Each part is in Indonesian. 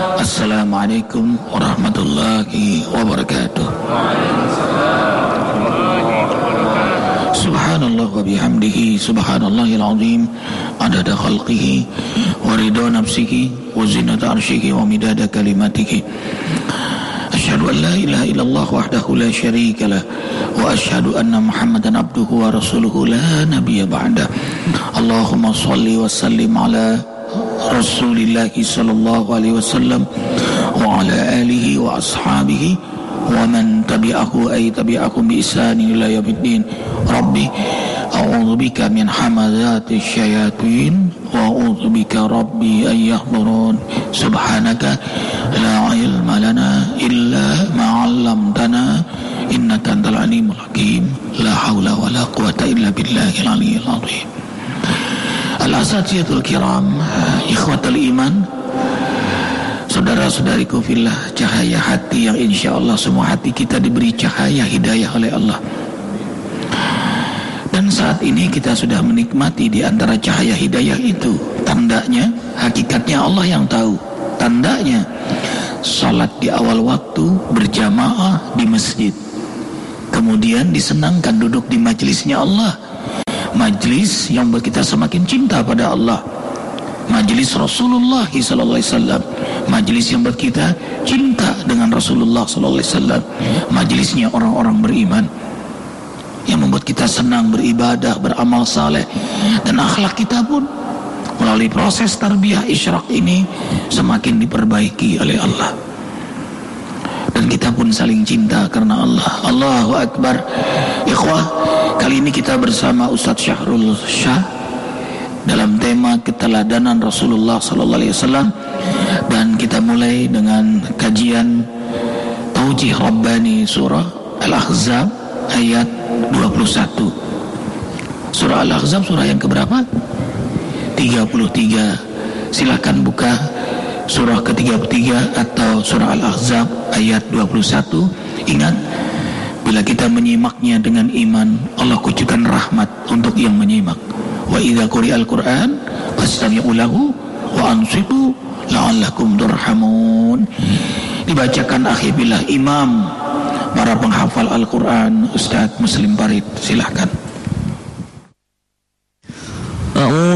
Assalamualaikum warahmatullahi wabarakatuh Subhanallah wa bihamdihi Subhanallahil azim Adada khalqihi Wa ridha nafsihi Wa zinata arshihi Wa midada kalimatihi أشهد أن لا إله إلا الله وحده لا شريك له وأشهد أن محمدا عبده ورسوله لا نبي بعده اللهم صل وسلم على رسول الله صلى الله عليه وسلم وعلى آله وأصحابه ومن تبعه أي تبعهم بإحسان إلى يوم الدين. ربي أعوذ بك من حمزات الشياطين وأعوذ بك ربي أن يحضرون. سبحانك لا علم لنا إلا ما علمتنا إنك أنت العليم الحكيم. لا حول ولا قوة إلا بالله العلي العظيم. Al-Asatiyatul Kiram Ikhwatul Iman. Saudara-saudariku fillah Cahaya hati yang insya Allah Semua hati kita diberi cahaya hidayah oleh Allah. Dan saat ini kita sudah menikmati Di antara cahaya hidayah itu Tandanya Hakikatnya Allah yang tahu. Tandanya Salat di awal waktu Berjamaah di masjid. Kemudian disenangkan duduk di majelisnya Allah majlis yang buat kita semakin cinta pada Allah. Majlis Rasulullah SAW majlis yang buat kita cinta dengan Rasulullah SAW majlisnya orang-orang beriman yang membuat kita senang beribadah beramal saleh. Dan akhlak kita pun melalui proses tarbiyah isyraq ini semakin diperbaiki oleh Allah kita pun saling cinta karena Allah. Allahu Akbar. Ikhwah kali ini kita bersama Ustadz Syahrul Syah dalam tema keteladanan Rasulullah Sallallahu Alaihi Wasallam. Dan kita mulai dengan kajian Taujih Rabbani surah Al-Ahzab ayat 21 surah Al-Ahzab surah yang keberapa? 33 silahkan buka surah ke-33 atau surah Al-Ahzab ayat 21 ingat bila kita menyimaknya dengan iman Allah kucukan rahmat untuk yang menyimak. Wa idza quri'al quran fastami'u lahu wa ansitu la'allakum turhamun. Dibacakan akhir bila imam para penghafal Al-Quran Ustaz Muslim Parit silahkan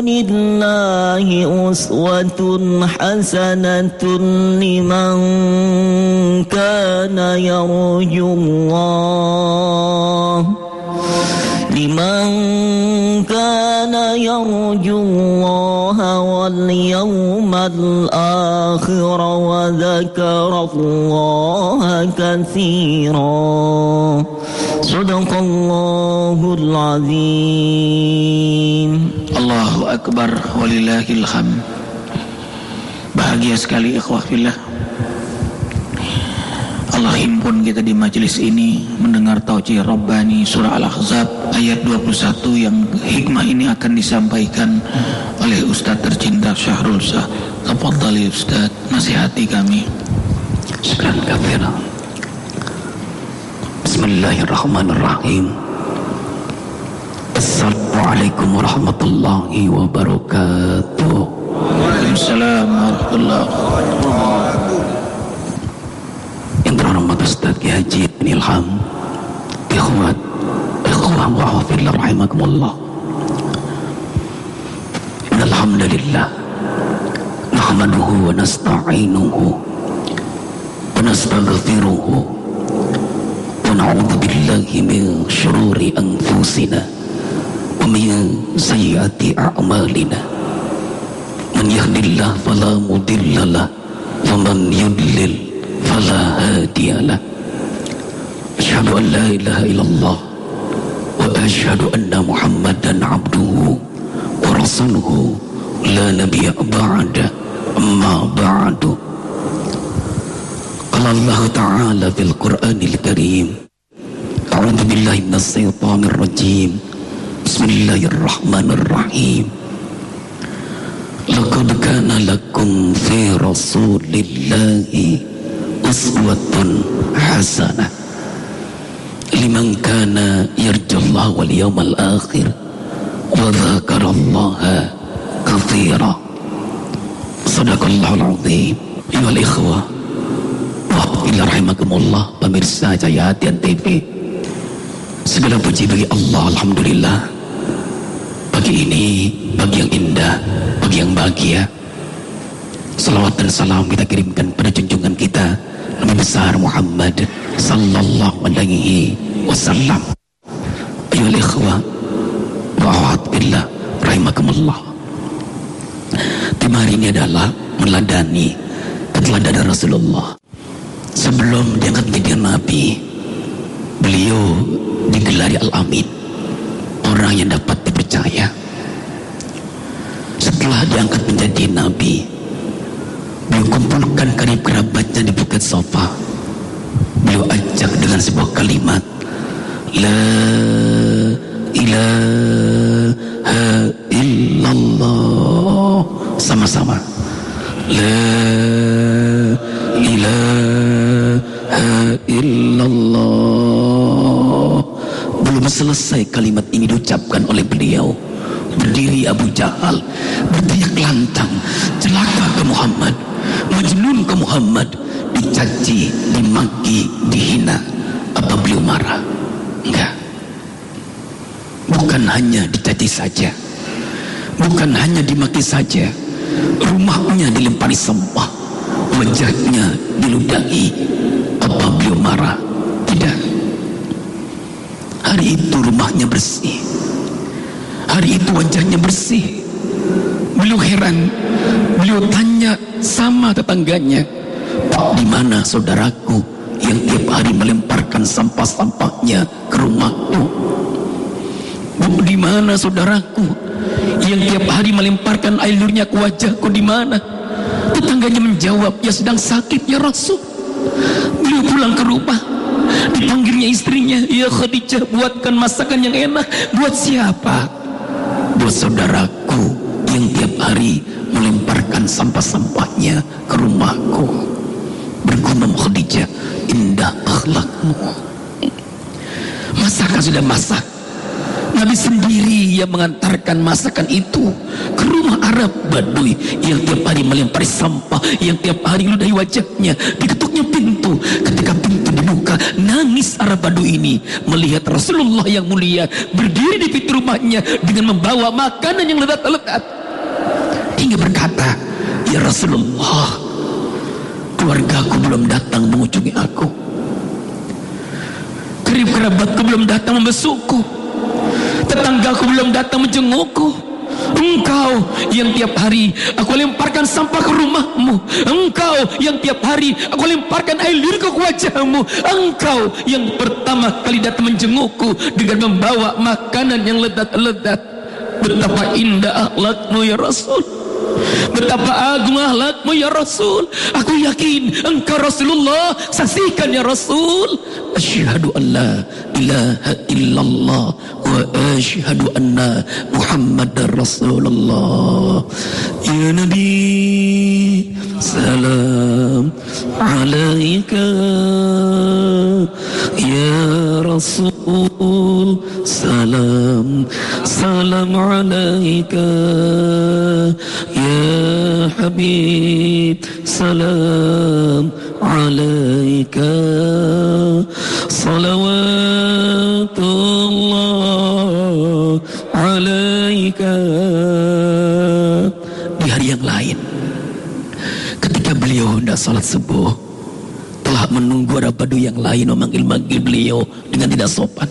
الله أسوة حسنة لمن كان يرجو الله. لمن كان يرجو الله واليوم الآخر وذكر الله كثيرا. صدق الله العظيم Allahu Akbar walillahil hamd Bahagia sekali ikhwah fillah Allah himpun kita di majelis ini mendengar taucih Rabbani surah Al-Ahzab ayat 21 yang hikmah ini akan disampaikan oleh Ustaz tercinta Syahrul Sah. Tafadhali Ustaz, nasihati kami. Sekian kafiran. Bismillahirrahmanirrahim. Assalamualaikum warahmatullahi wabarakatuh. Waalaikumsalam warahmatullahi wabarakatuh. Yang terhormat Ustaz Ki Haji Ilham, ikhwat, ikhwah wa hafidlah rahimakumullah. Alhamdulillah. Nahmaduhu wa nasta'inuhu wa nastaghfiruhu ونعوذ بالله من شرور أنفسنا ومن سيئات أعمالنا. من يهد الله فلا مضل له ومن يضلل فلا هادي له. أشهد أن لا إله إلا الله وأشهد أن محمدا عبده ورسوله. لا نبي بعد أما بعد. قال الله تعالى في القرآن الكريم. أعوذ بالله من الشيطان الرجيم. بسم الله الرحمن الرحيم. لقد كان لكم في رسول الله أسوة حسنة. لمن كان يرجو الله واليوم الآخر وذكر الله كثيرا. صدق الله العظيم. أيها الإخوة Alhamdulillah rahimakumullah pemirsa Jaya Hatian TV segala puji bagi Allah Alhamdulillah. Pagi ini pagi yang indah pagi yang bahagia. Salawat dan salam kita kirimkan pada junjungan kita Nabi besar Muhammad sallallahu alaihi wasallam. Ayo ikhwah wa billah rahimakumullah. Tema hari ini adalah meladani keteladanan Rasulullah sebelum diangkat menjadi nabi beliau digelari al-amin orang yang dapat dipercaya. Setelah diangkat menjadi nabi beliau kumpulkan karib kerabatnya di bukit sofa. Beliau ajak dengan sebuah kalimat la ilaha illallah. Sama-sama la illallah. Belum selesai kalimat ini diucapkan oleh beliau. Berdiri Abu Jahal berteriak lantang celaka ke Muhammad majnun ke Muhammad. Dicaci dimaki dihina. Apa beliau marah? Enggak. Bukan hanya dicaci saja. Bukan hanya dimaki saja. Rumahnya dilempari sampah. Wajahnya diludahi apa beliau marah. Tidak. Hari itu rumahnya bersih. Hari itu wajahnya bersih. Beliau heran. Beliau tanya sama tetangganya Pak di mana saudaraku yang tiap hari melemparkan sampah-sampahnya ke rumahku? Bu di mana saudaraku yang tiap hari melemparkan air liurnya ke wajahku? Di mana? Tetangganya menjawab ya sedang sakit ya Rasul beliau pulang ke rumah. Dipanggilnya istrinya. Ya Khadijah buatkan masakan yang enak. Buat siapa? Buat saudaraku yang tiap hari melemparkan sampah-sampahnya ke rumahku. Bergumam Khadijah indah akhlakmu. Masakan sudah masak Nabi sendiri yang mengantarkan masakan itu ke rumah Arab Baduy yang tiap hari melempari sampah, yang tiap hari ludahi wajahnya, diketuknya pintu. Ketika pintu dibuka, nangis Arab Baduy ini melihat Rasulullah yang mulia berdiri di pintu rumahnya dengan membawa makanan yang lezat-lezat. Hingga berkata, "Ya Rasulullah, keluargaku belum datang mengunjungi aku. Kerib kerabatku belum datang membesukku." Tetanggaku belum datang menjengukku. Engkau yang tiap hari aku lemparkan sampah ke rumahmu. Engkau yang tiap hari aku lemparkan air liur ke wajahmu. Engkau yang pertama kali datang menjengukku Dengan membawa makanan yang ledat-ledat Betapa indah akhlakmu ya Rasul Betapa agung akhlakmu ya Rasul. Aku yakin engkau Rasulullah Saksikan ya Rasul. Asyhadu an la ilaha illallah Wa asyhadu anna Muhammad Rasulullah. Ya Nabi Salam alaika. Ya Rasul Salam Salam alaika Habib Salam alaika. Salawatullah alaika. Di hari yang lain Ketika beliau hendak salat subuh Telah menunggu ada badu yang lain Memanggil-manggil beliau dengan tidak sopan.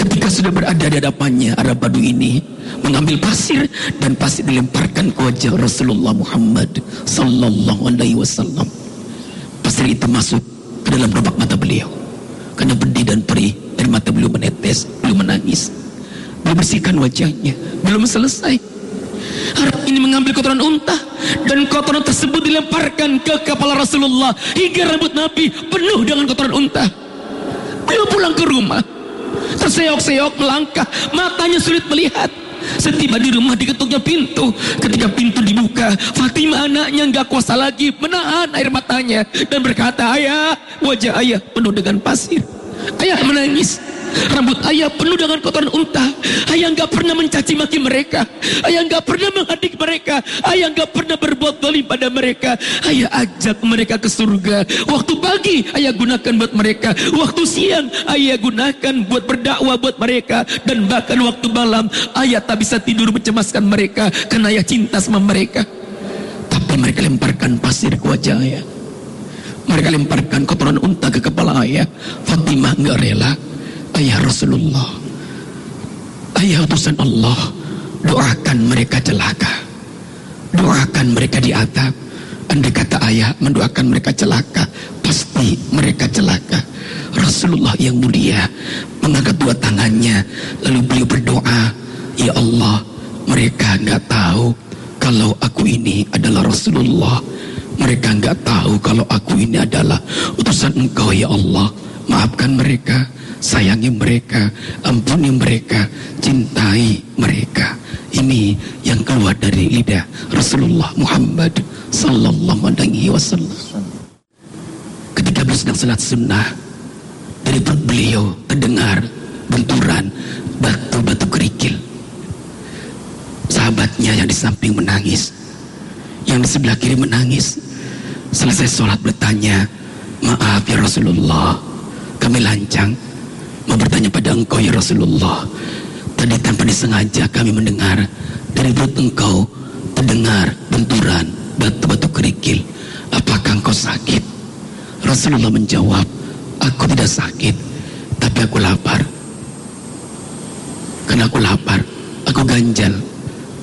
Ketika sudah berada di hadapannya Arab Badu ini mengambil pasir dan pasir dilemparkan ke wajah Rasulullah Muhammad sallallahu alaihi wasallam. Pasir itu masuk ke dalam lubang mata beliau. Karena pedih dan perih dari mata beliau menetes, beliau menangis. Beliau bersihkan wajahnya, belum selesai. Harap ini mengambil kotoran unta dan kotoran tersebut dilemparkan ke kepala Rasulullah hingga rambut Nabi penuh dengan kotoran unta. Beliau pulang ke rumah, terseok-seok melangkah, matanya sulit melihat. Setiba di rumah diketuknya pintu. Ketika pintu dibuka, Fatimah anaknya nggak kuasa lagi menahan air matanya dan berkata, ayah, wajah ayah penuh dengan pasir. Ayah menangis. Rambut ayah penuh dengan kotoran unta. Ayah nggak pernah mencaci maki mereka. Ayah nggak pernah menghadik mereka. Ayah nggak pernah berbuat dolim pada mereka. Ayah ajak mereka ke surga. Waktu pagi ayah gunakan buat mereka. Waktu siang ayah gunakan buat berdakwah buat mereka. Dan bahkan waktu malam ayah tak bisa tidur mencemaskan mereka. Karena ayah cinta sama mereka. Tapi mereka lemparkan pasir ke wajah ayah. Mereka lemparkan kotoran unta ke kepala ayah. Fatimah nggak rela. Ayah Rasulullah Ayah utusan Allah Doakan mereka celaka. Doakan mereka di atap Andai kata ayah mendoakan mereka celaka Pasti mereka celaka. Rasulullah yang mulia Mengangkat dua tangannya Lalu beliau berdoa Ya Allah Mereka nggak tahu Kalau aku ini adalah Rasulullah. Mereka nggak tahu Kalau aku ini adalah Utusan engkau ya Allah Maafkan mereka sayangi mereka, ampuni mereka, cintai mereka. Ini yang keluar dari lidah Rasulullah Muhammad sallallahu alaihi wasallam. Ketika beliau sedang salat sunnah, dari perut beliau terdengar benturan batu-batu kerikil. Sahabatnya yang di samping menangis, yang di sebelah kiri menangis. Selesai sholat bertanya, maaf ya Rasulullah, kami lancang mau bertanya pada engkau ya Rasulullah. Tadi tanpa disengaja kami mendengar dari perut engkau terdengar benturan batu-batu kerikil. Apakah engkau sakit? Rasulullah menjawab aku tidak sakit tapi aku lapar. Karena aku lapar aku ganjal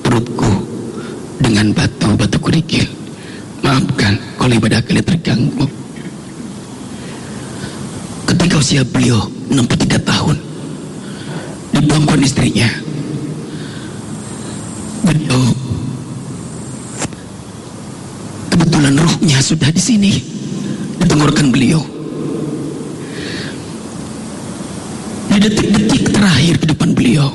perutku dengan batu-batu kerikil. Maafkan kalau ibadah kalian terganggu ketika usia beliau 63 tahun. Dibuangkan istrinya. Beliau kebetulan ruhnya sudah di sini. Ditenggorokan beliau. Di detik-detik terakhir ke depan beliau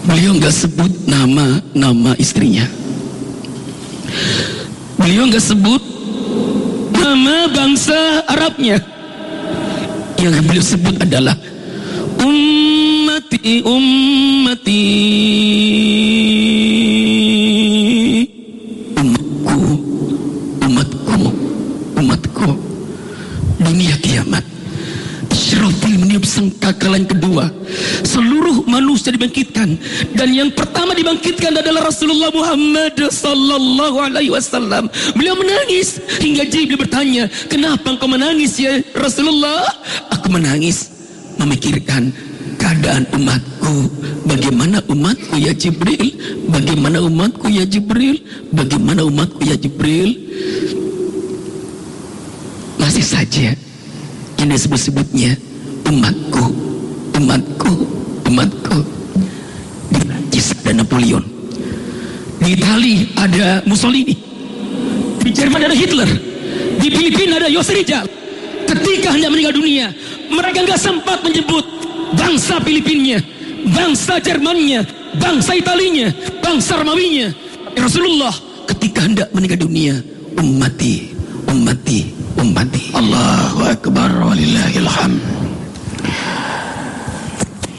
beliau nggak sebut nama nama istrinya. Beliau nggak sebut nama bangsa Arabnya. Yang beliau sebut adalah ummati ummati. Umatku umatku umatku. Dunia kiamat. Israfil meniup sangkakalan kedua. Seluruh manusia dibangkitkan. Dan yang pertama dibangkitkan adalah Rasulullah Muhammad sallallahu alaihi wasallam. Beliau menangis hingga Jibril bertanya kenapa engkau menangis ya Rasulullah? Aku menangis memikirkan keadaan umatku. Bagaimana umatku ya Jibril? Bagaimana umatku ya Jibril? Bagaimana umatku ya Jibril? Masih saja yang disebut-sebutnya umatku umatku umatku di Prancis ada Napoleon. Di Itali ada Mussolini di Jerman ada Hitler di Filipina ada Yosef Rizal ketika hendak meninggal dunia mereka nggak sempat menyebut bangsa Filipinnya bangsa Jermannya bangsa Italinya bangsa Romawinya. Rasulullah ketika hendak meninggal dunia ummati ummati ummati. Allahu Akbar walillahil hamd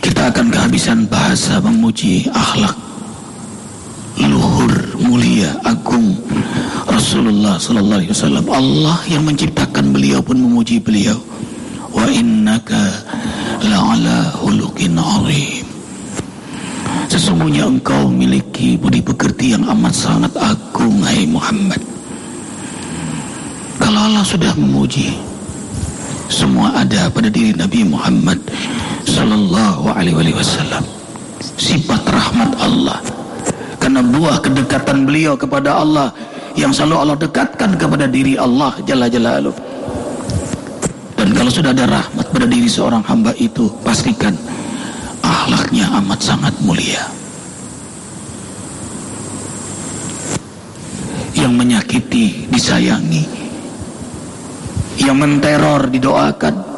kita akan kehabisan bahasa memuji akhlak luhur mulia agung Rasulullah sallallahu alaihi wasallam. Allah yang menciptakan beliau pun memuji beliau. Wa innaka la'ala hulukin azim. Sesungguhnya engkau memiliki budi pekerti yang amat sangat agung hai Muhammad. Kalau Allah sudah memuji semua ada pada diri Nabi Muhammad Sallallahu alaihi wasallam. Sifat rahmat Allah. Karena buah kedekatan beliau kepada Allah Yang selalu Allah dekatkan kepada diri Allah Jalla Jalaluh. Dan kalau sudah ada rahmat pada diri seorang hamba itu Pastikan ahlaknya amat sangat mulia. Yang menyakiti disayangi. Yang menteror didoakan.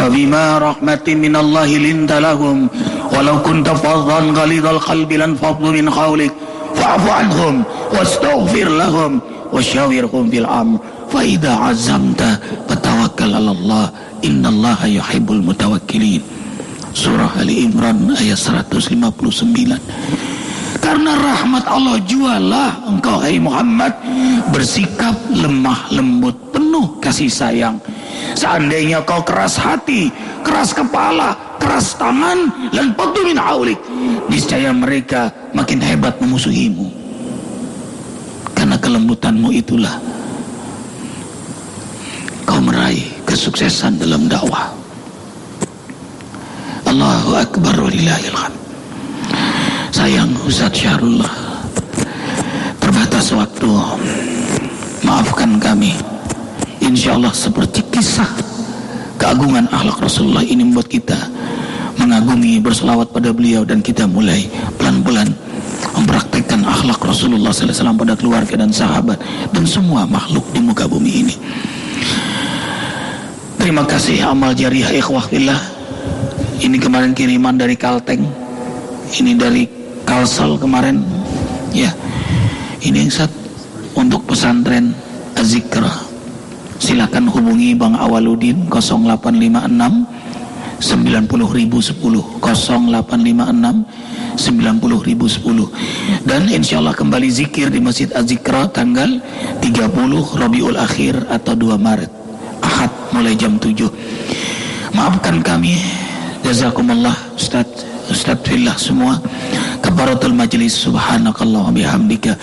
Fabima rahmatin minallahi linta lahum walau kunta fadhan ghalidhal qalbi lan fadlu min khawlik fa'fu anhum wastaghfir lahum wasyawirhum fil amr fa idza azamta fatawakkal 'ala Allah innallaha yuhibbul mutawakkilin surah Ali Imran ayat 159 karena rahmat Allah jualah engkau hai Muhammad bersikap lemah lembut penuh kasih sayang. Seandainya kau keras hati, keras kepala, keras tangan, dan min aulik, niscaya mereka makin hebat memusuhimu. Karena kelembutanmu itulah kau meraih kesuksesan dalam dakwah. Allahu Akbar walillahilhamd sayang Ustaz Syahrullah terbatas waktu maafkan kami insya Allah seperti kisah keagungan akhlak Rasulullah ini membuat kita mengagumi berselawat pada beliau dan kita mulai pelan-pelan mempraktekkan akhlak Rasulullah SAW pada keluarga dan sahabat dan semua makhluk di muka bumi ini. Terima kasih amal jariah ikhwah billah ini kemarin kiriman dari Kalteng. Ini dari Kalsel kemarin. Ya. Ini yang saat untuk pesantren Azikra silakan hubungi Bang Awaludin 0856 90010 0856 90010 dan insya Allah kembali zikir di Masjid Azikra tanggal 30 Rabiul Akhir atau 2 Maret. Ahad mulai jam 7 maafkan kami. Jazakumullah Ustaz Ustaz Fillah semua. Kafaratul majlis subhanakallah wa bihamdika.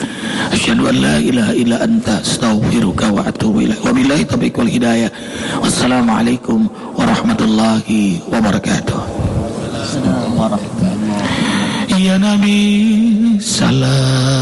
Asyhadu an la ilaha illa anta astaghfiruka wa atubu ilaik. Wabillahi taufiq wal hidayah. Wassalamualaikum warahmatullahi wabarakatuh. Ya Nabi salam